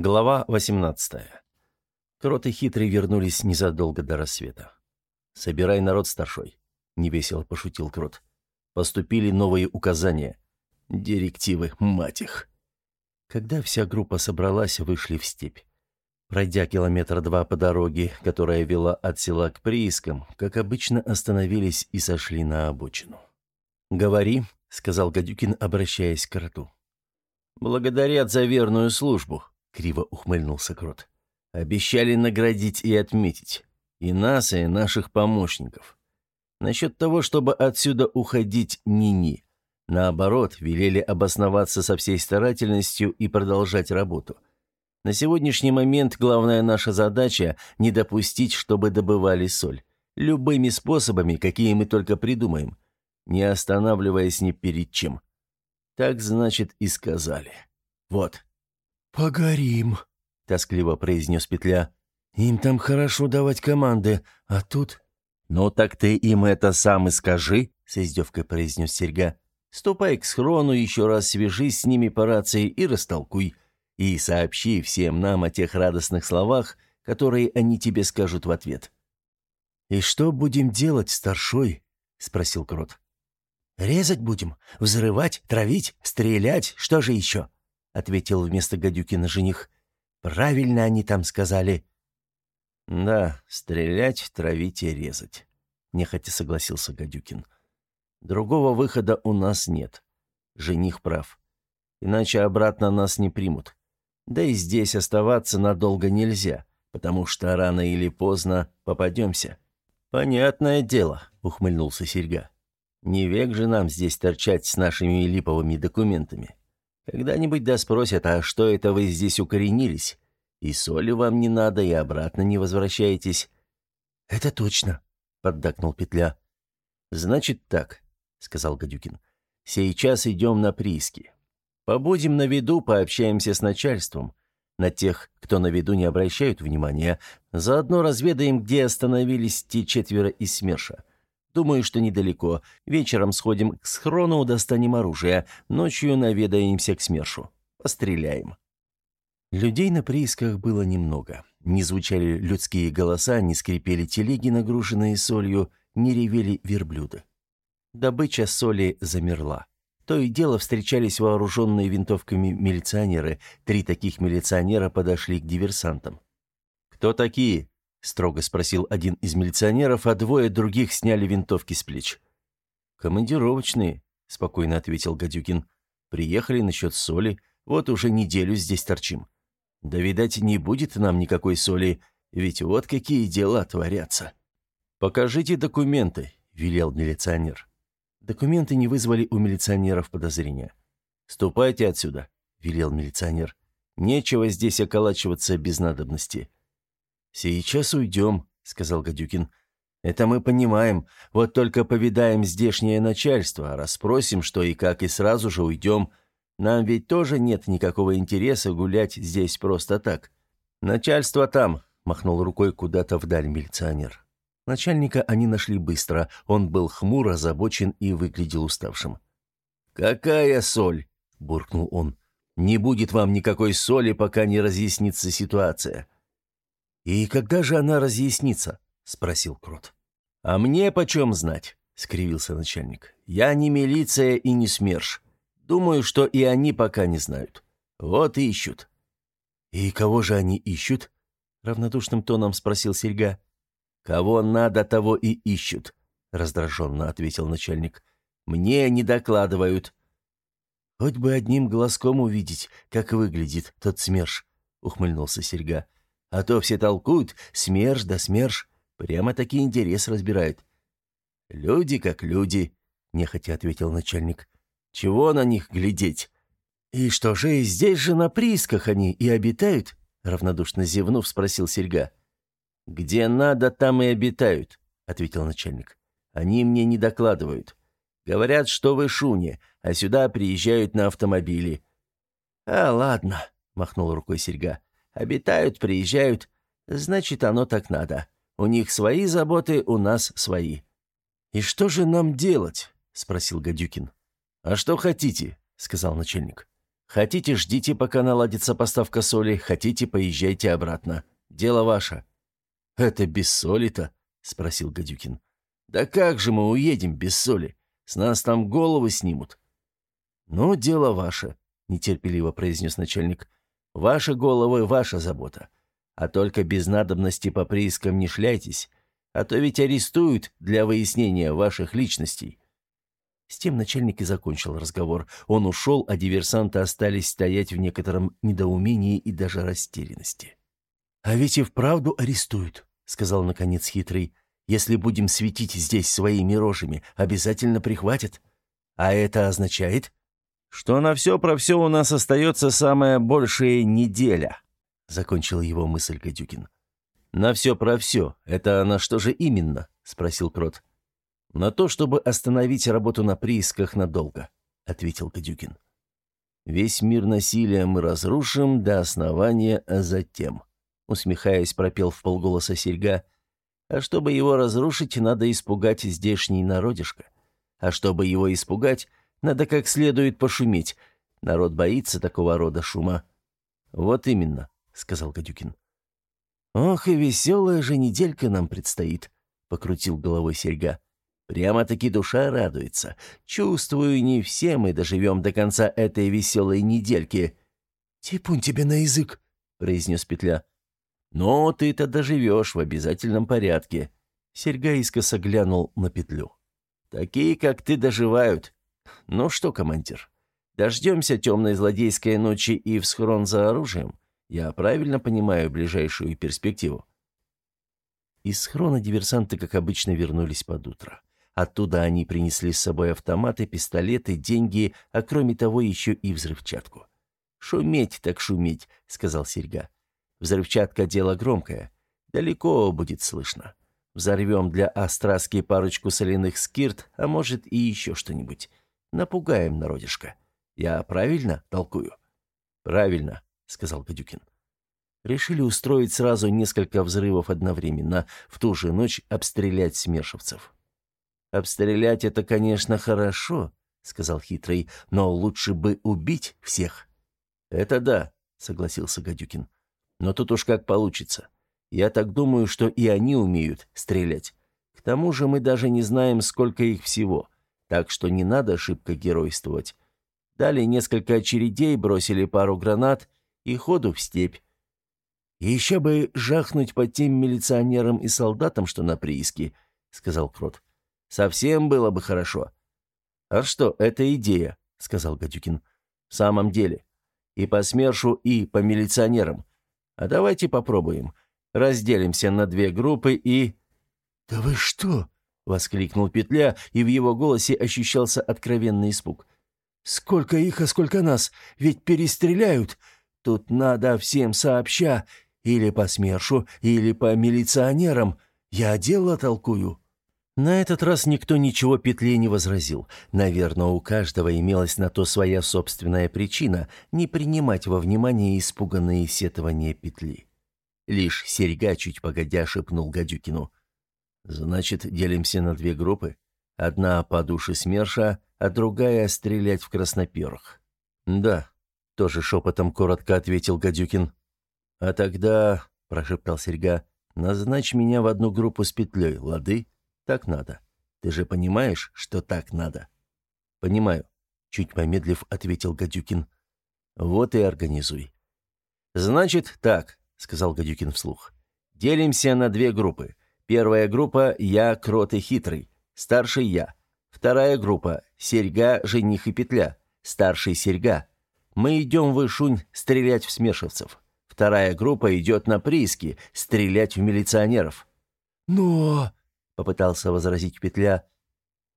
Глава 18. Крот и Хитрый вернулись незадолго до рассвета. «Собирай народ, старшой», — невесело пошутил Крот. «Поступили новые указания. Директивы, мать их». Когда вся группа собралась, вышли в степь. Пройдя километр два по дороге, которая вела от села к приискам, как обычно остановились и сошли на обочину. «Говори», — сказал Гадюкин, обращаясь к Кроту. «Благодарят за верную службу», — криво ухмыльнулся Крот. «Обещали наградить и отметить. И нас, и наших помощников. Насчет того, чтобы отсюда уходить ни-ни. Наоборот, велели обосноваться со всей старательностью и продолжать работу. На сегодняшний момент главная наша задача — не допустить, чтобы добывали соль. Любыми способами, какие мы только придумаем, не останавливаясь ни перед чем. Так, значит, и сказали. Вот». «Погорим», — тоскливо произнес Петля. «Им там хорошо давать команды, а тут...» «Ну так ты им это сам и скажи», — с издевкой произнес Серьга. «Ступай к схрону, еще раз свяжись с ними по рации и растолкуй. И сообщи всем нам о тех радостных словах, которые они тебе скажут в ответ». «И что будем делать, старшой?» — спросил Крот. «Резать будем? Взрывать? Травить? Стрелять? Что же еще?» — ответил вместо Гадюкина жених. «Правильно они там сказали». «Да, стрелять, травить и резать», — нехотя согласился Гадюкин. «Другого выхода у нас нет. Жених прав. Иначе обратно нас не примут. Да и здесь оставаться надолго нельзя, потому что рано или поздно попадемся». «Понятное дело», — ухмыльнулся Серьга. «Не век же нам здесь торчать с нашими липовыми документами. Когда-нибудь да спросят, а что это вы здесь укоренились? И соли вам не надо, и обратно не возвращаетесь». «Это точно», — поддакнул Петля. «Значит так», — сказал Гадюкин. «Сейчас идем на прииски. Побудем на виду, пообщаемся с начальством. На тех, кто на виду не обращают внимания. Заодно разведаем, где остановились те четверо из СМЕРШа. Думаю, что недалеко. Вечером сходим к схрону, достанем оружие. Ночью наведаемся к СМЕРШу. Постреляем». Людей на приисках было немного. Не звучали людские голоса, не скрипели телеги, нагруженные солью, не ревели верблюды. Добыча соли замерла. То и дело встречались вооруженные винтовками милиционеры. Три таких милиционера подошли к диверсантам. «Кто такие?» — строго спросил один из милиционеров, а двое других сняли винтовки с плеч. «Командировочные», — спокойно ответил Гадюкин. «Приехали насчет соли, вот уже неделю здесь торчим. Да, видать, не будет нам никакой соли, ведь вот какие дела творятся». «Покажите документы», — велел милиционер. Документы не вызвали у милиционеров подозрения. «Ступайте отсюда», — велел милиционер. «Нечего здесь околачиваться без надобности». «Сейчас уйдем», — сказал Гадюкин. «Это мы понимаем. Вот только повидаем здешнее начальство, расспросим, что и как, и сразу же уйдем. Нам ведь тоже нет никакого интереса гулять здесь просто так. Начальство там», — махнул рукой куда-то вдаль милиционер. Начальника они нашли быстро. Он был хмур, озабочен и выглядел уставшим. «Какая соль?» — буркнул он. «Не будет вам никакой соли, пока не разъяснится ситуация». «И когда же она разъяснится?» — спросил Крот. «А мне почем знать?» — скривился начальник. «Я не милиция и не СМЕРШ. Думаю, что и они пока не знают. Вот и ищут». «И кого же они ищут?» — равнодушным тоном спросил Серьга. «Кого надо, того и ищут», — раздраженно ответил начальник. «Мне не докладывают». «Хоть бы одним глазком увидеть, как выглядит тот СМЕРШ», — ухмыльнулся Серьга. А то все толкуют «смерш да смерш». Прямо-таки интерес разбирают. «Люди как люди», — нехотя ответил начальник. «Чего на них глядеть?» «И что же, здесь же на приисках они и обитают?» — равнодушно зевнув, спросил Серьга. «Где надо, там и обитают», — ответил начальник. «Они мне не докладывают. Говорят, что вы шуне, а сюда приезжают на автомобиле». «А, ладно», — махнул рукой Серьга. Обитают, приезжают. Значит, оно так надо. У них свои заботы, у нас свои». «И что же нам делать?» — спросил Гадюкин. «А что хотите?» — сказал начальник. Хотите, ждите, пока наладится поставка соли, хотите, поезжайте обратно. Дело ваше». «Это без соли-то?» — спросил Гадюкин. «Да как же мы уедем без соли? С нас там головы снимут». «Ну, дело ваше», — нетерпеливо произнес начальник. «Ваши головы — ваша забота. А только без надобности по приискам не шляйтесь, а то ведь арестуют для выяснения ваших личностей». С тем начальник и закончил разговор. Он ушел, а диверсанты остались стоять в некотором недоумении и даже растерянности. «А ведь и вправду арестуют», — сказал наконец хитрый. «Если будем светить здесь своими рожами, обязательно прихватят. А это означает...» «Что на все про все у нас остается самая большая неделя», — закончил его мысль Гадюкин. «На все про все. Это на что же именно?» — спросил Крот. «На то, чтобы остановить работу на приисках надолго», — ответил Гадюкин. «Весь мир насилия мы разрушим до основания, а затем...» Усмехаясь, пропел в полголоса серьга. «А чтобы его разрушить, надо испугать здешний народишко. А чтобы его испугать, надо как следует пошуметь. Народ боится такого рода шума». «Вот именно», — сказал Гадюкин. «Ох, и веселая же неделька нам предстоит», — покрутил головой серьга. Прямо-таки душа радуется. Чувствую, не все мы доживем до конца этой веселой недельки». «Типун тебе на язык», — произнес Петля. «Но ты-то доживешь в обязательном порядке». Серьга искоса глянул на Петлю. «Такие, как ты, доживают. Ну что, командир, дождемся темной злодейской ночи и в схрон за оружием? Я правильно понимаю ближайшую перспективу?» Из схрона диверсанты, как обычно, вернулись под утро. Оттуда они принесли с собой автоматы, пистолеты, деньги, а кроме того еще и взрывчатку. «Шуметь так шуметь», — сказал Серьга. «Взрывчатка — дело громкое. Далеко будет слышно. Взорвем для Остраски парочку соляных скирт, а может и еще что-нибудь. Напугаем народишко. Я правильно толкую?» «Правильно», — сказал Гадюкин. Решили устроить сразу несколько взрывов одновременно, в ту же ночь обстрелять смершевцев. «Обстрелять это, конечно, хорошо», — сказал хитрый, «но лучше бы убить всех». «Это да», — согласился Гадюкин. «Но тут уж как получится. Я так думаю, что и они умеют стрелять. К тому же мы даже не знаем, сколько их всего, так что не надо шибко геройствовать. Дали несколько очередей, бросили пару гранат и ходу в степь. «И еще бы жахнуть по тем милиционерам и солдатам, что на прииске», — сказал Крот. Совсем было бы хорошо. А что, это идея, сказал Гадюкин. В самом деле. И по СМЕРШу, и по милиционерам. А давайте попробуем. Разделимся на две группы и... «Да вы что?» — воскликнул Петля, и в его голосе ощущался откровенный испуг. «Сколько их, а сколько нас? Ведь перестреляют. Тут надо всем сообща. Или по СМЕРШу, или по милиционерам. Я дело толкую». На этот раз никто ничего петле не возразил. Наверное, у каждого имелась на то своя собственная причина не принимать во внимание испуганные сетования петли. Лишь серьга чуть погодя шепнул Гадюкину. «Значит, делимся на две группы? Одна по душе СМЕРШа, а другая стрелять в красноперых». «Да», — тоже шепотом коротко ответил Гадюкин. «А тогда», — прошептал серьга, — «назначь меня в одну группу с петлей, лады?» Так надо. Ты же понимаешь, что так надо?» «Понимаю», — чуть помедлив ответил Гадюкин. «Вот и организуй». «Значит, так», — сказал Гадюкин вслух. «Делимся на две группы. Первая группа — я, крот и хитрый. Старший я. Вторая группа — серьга, жених и петля. Старший серьга. Мы идем в Ишунь стрелять в смешивцев. Вторая группа идет на прииски стрелять в милиционеров». «Но...» попытался возразить Петля.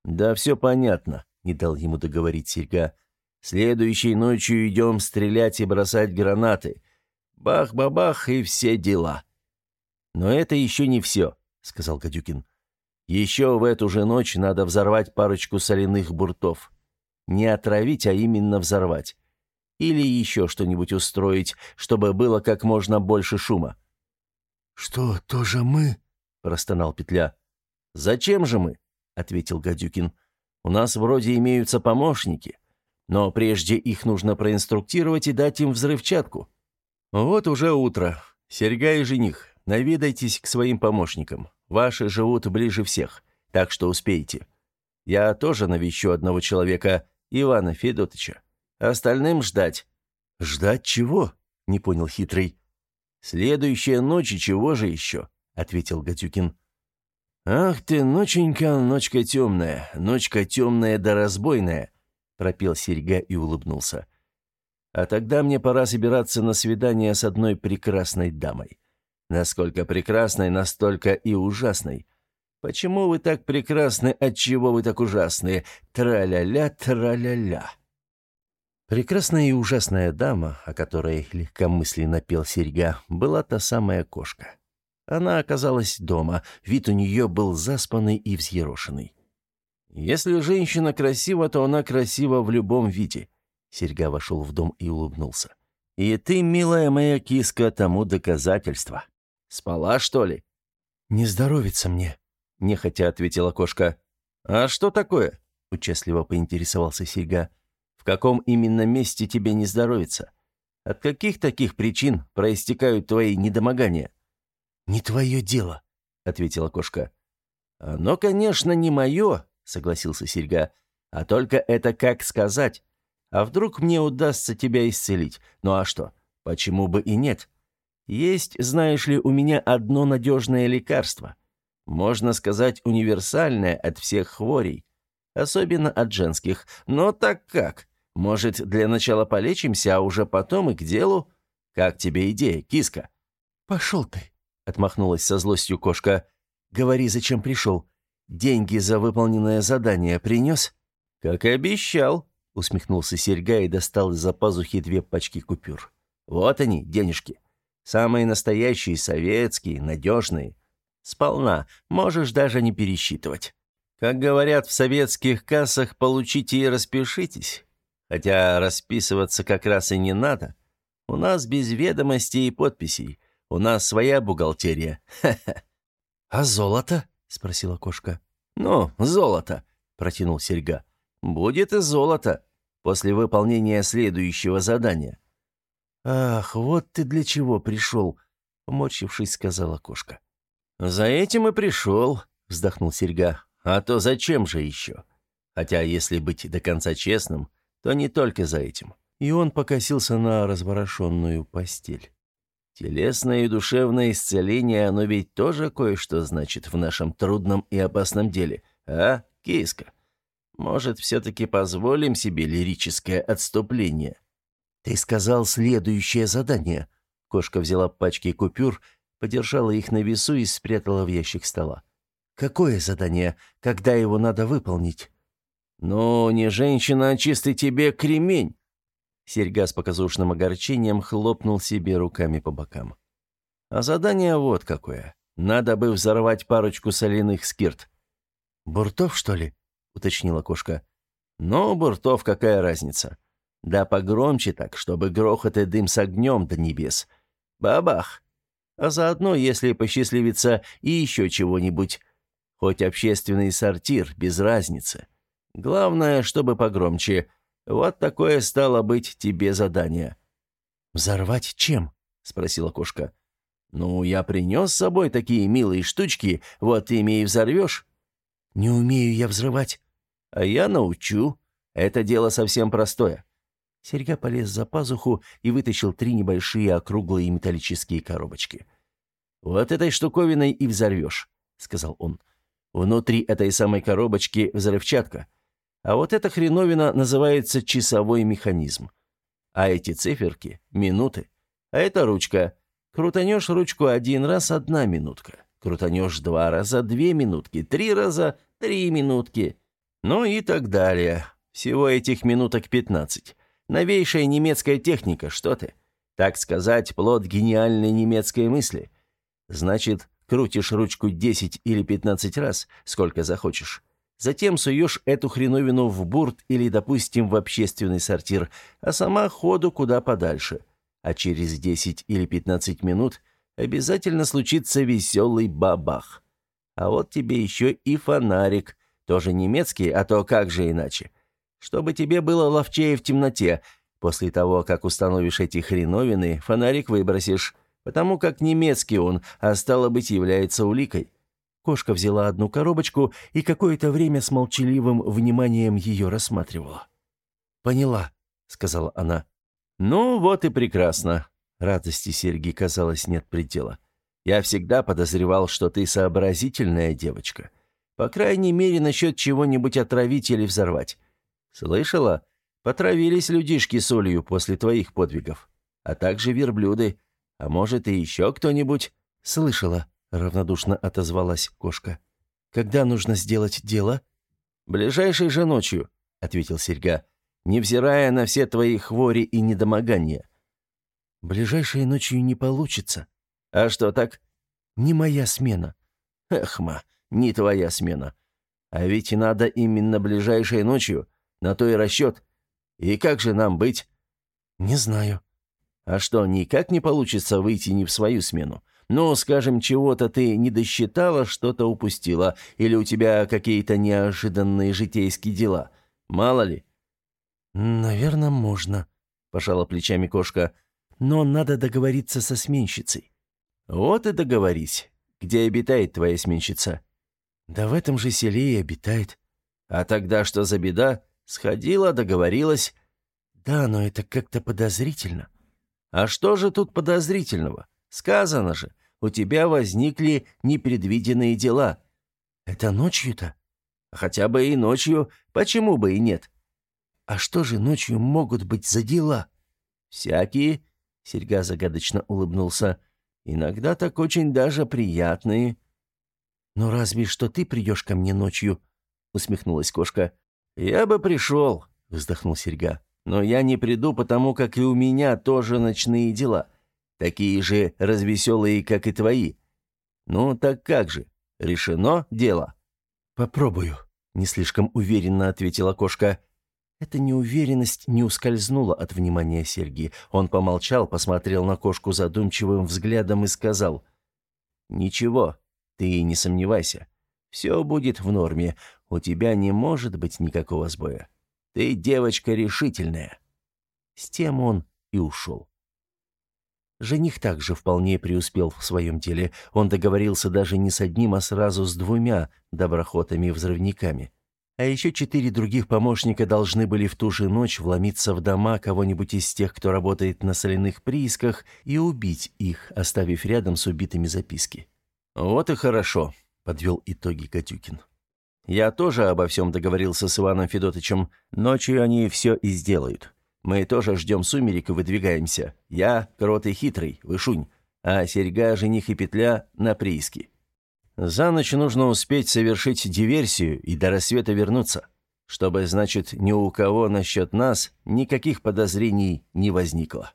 «Да все понятно», — не дал ему договорить Серьга. «Следующей ночью идем стрелять и бросать гранаты. Бах-бабах и все дела». «Но это еще не все», — сказал Гадюкин. «Еще в эту же ночь надо взорвать парочку соляных буртов. Не отравить, а именно взорвать. Или еще что-нибудь устроить, чтобы было как можно больше шума». «Что, тоже мы?» — простонал Петля. «Зачем же мы?» — ответил Гадюкин. «У нас вроде имеются помощники. Но прежде их нужно проинструктировать и дать им взрывчатку. Вот уже утро. Серьга и жених, навидайтесь к своим помощникам. Ваши живут ближе всех, так что успейте. Я тоже навещу одного человека, Ивана Федотыча. Остальным ждать». «Ждать чего?» — не понял хитрый. «Следующая ночь и чего же еще?» — ответил Гатюкин. «Ах ты, ноченька, ночка темная, ночка темная да разбойная», — пропел серьга и улыбнулся. «А тогда мне пора собираться на свидание с одной прекрасной дамой. Насколько прекрасной, настолько и ужасной. Почему вы так прекрасны, отчего вы так ужасны? Тра-ля-ля, тра-ля-ля». Прекрасная и ужасная дама, о которой легкомысленно пел серьга, была та самая кошка. Она оказалась дома, вид у нее был заспанный и взъерошенный. «Если женщина красива, то она красива в любом виде», — серьга вошел в дом и улыбнулся. «И ты, милая моя киска, тому доказательство. Спала, что ли?» «Не здоровится мне», — нехотя ответила кошка. «А что такое?» — участливо поинтересовался серьга. «В каком именно месте тебе не здоровится? От каких таких причин проистекают твои недомогания?» «Не твое дело», — ответила кошка. «Оно, конечно, не мое», — согласился серьга. «А только это как сказать? А вдруг мне удастся тебя исцелить? Ну а что? Почему бы и нет? Есть, знаешь ли, у меня одно надежное лекарство. Можно сказать, универсальное от всех хворей. Особенно от женских. Но так как? Может, для начала полечимся, а уже потом и к делу? Как тебе идея, киска?» «Пошел ты», — отмахнулась со злостью кошка. «Говори, зачем пришел? Деньги за выполненное задание принес?» «Как и обещал», — усмехнулся Серьга и достал из-за пазухи две пачки купюр. «Вот они, денежки. Самые настоящие, советские, надежные. Сполна, можешь даже не пересчитывать. Как говорят в советских кассах, получите и распишитесь. Хотя расписываться как раз и не надо. У нас без ведомостей и подписей. У нас своя бухгалтерия. Ха-ха. А золото? спросила кошка. Ну, золото, протянул Серьга. Будет и золото после выполнения следующего задания. Ах, вот ты для чего пришел, поморщившись, сказала кошка. За этим и пришел, вздохнул Серьга. А то зачем же еще? Хотя, если быть до конца честным, то не только за этим. И он покосился на разворошенную постель. Телесное и душевное исцеление, оно ведь тоже кое-что значит в нашем трудном и опасном деле, а, киска? Может, все-таки позволим себе лирическое отступление? Ты сказал следующее задание. Кошка взяла пачки купюр, подержала их на весу и спрятала в ящик стола. Какое задание? Когда его надо выполнить? Ну, не женщина, а чистый тебе кремень. Серьга с показушным огорчением хлопнул себе руками по бокам. «А задание вот какое. Надо бы взорвать парочку соляных скирт». «Буртов, что ли?» — уточнила кошка. «Ну, буртов какая разница? Да погромче так, чтобы грохот и дым с огнем до небес. Бабах! А заодно, если посчастливится, и еще чего-нибудь. Хоть общественный сортир, без разницы. Главное, чтобы погромче — вот такое стало быть тебе задание». «Взорвать чем?» — спросила кошка. «Ну, я принес с собой такие милые штучки, вот ими и взорвешь». «Не умею я взрывать». «А я научу. Это дело совсем простое». Серьга полез за пазуху и вытащил три небольшие округлые металлические коробочки. «Вот этой штуковиной и взорвешь», — сказал он. «Внутри этой самой коробочки взрывчатка. А вот эта хреновина называется часовой механизм. А эти циферки — минуты. А это ручка. Крутанешь ручку один раз — одна минутка. Крутанешь два раза — две минутки. Три раза — три минутки. Ну и так далее. Всего этих минуток пятнадцать. Новейшая немецкая техника, что ты? Так сказать, плод гениальной немецкой мысли. Значит, крутишь ручку десять или пятнадцать раз, сколько захочешь. Затем суешь эту хреновину в бурт или, допустим, в общественный сортир, а сама ходу куда подальше. А через 10 или 15 минут обязательно случится веселый бабах. А вот тебе еще и фонарик, тоже немецкий, а то как же иначе. Чтобы тебе было ловчее в темноте. После того, как установишь эти хреновины, фонарик выбросишь, потому как немецкий он, а стало быть, является уликой». Кошка взяла одну коробочку и какое-то время с молчаливым вниманием ее рассматривала. «Поняла», — сказала она. «Ну, вот и прекрасно». Радости Серги, казалось, нет предела. «Я всегда подозревал, что ты сообразительная девочка. По крайней мере, насчет чего-нибудь отравить или взорвать. Слышала? Потравились людишки солью после твоих подвигов. А также верблюды. А может, и еще кто-нибудь?» «Слышала», — равнодушно отозвалась кошка. «Когда нужно сделать дело?» «Ближайшей же ночью», — ответил Серьга, «невзирая на все твои хвори и недомогания». «Ближайшей ночью не получится». «А что так?» «Не моя смена». «Эхма, не твоя смена. А ведь надо именно ближайшей ночью, на то и расчет. И как же нам быть?» «Не знаю». «А что, никак не получится выйти не в свою смену? Ну, скажем, чего-то ты не досчитала, что-то упустила, или у тебя какие-то неожиданные житейские дела. Мало ли». «Наверное, можно», — пожала плечами кошка. «Но надо договориться со сменщицей». «Вот и договорись. Где обитает твоя сменщица?» «Да в этом же селе и обитает». «А тогда что за беда? Сходила, договорилась». «Да, но это как-то подозрительно». «А что же тут подозрительного? Сказано же, у тебя возникли непредвиденные дела». «Это ночью-то?» «Хотя бы и ночью, почему бы и нет?» «А что же ночью могут быть за дела?» «Всякие», — Серьга загадочно улыбнулся, — «иногда так очень даже приятные». «Ну разве что ты придешь ко мне ночью?» — усмехнулась кошка. «Я бы пришел», — вздохнул Серьга. «Но я не приду, потому как и у меня тоже ночные дела такие же развеселые, как и твои. Ну, так как же? Решено дело?» «Попробую», — не слишком уверенно ответила кошка. Эта неуверенность не ускользнула от внимания Сергия. Он помолчал, посмотрел на кошку задумчивым взглядом и сказал. «Ничего, ты не сомневайся. Все будет в норме. У тебя не может быть никакого сбоя. Ты девочка решительная». С тем он и ушел. Жених также вполне преуспел в своем деле. Он договорился даже не с одним, а сразу с двумя доброхотами-взрывниками. А еще четыре других помощника должны были в ту же ночь вломиться в дома кого-нибудь из тех, кто работает на соляных приисках, и убить их, оставив рядом с убитыми записки. «Вот и хорошо», — подвел итоги Катюкин. «Я тоже обо всем договорился с Иваном Федотовичем. Ночью они все и сделают. Мы тоже ждем сумерек и выдвигаемся. Я, Крот и Хитрый, Вышунь, а Серьга, Жених и Петля на прииске. За ночь нужно успеть совершить диверсию и до рассвета вернуться, чтобы, значит, ни у кого насчет нас никаких подозрений не возникло.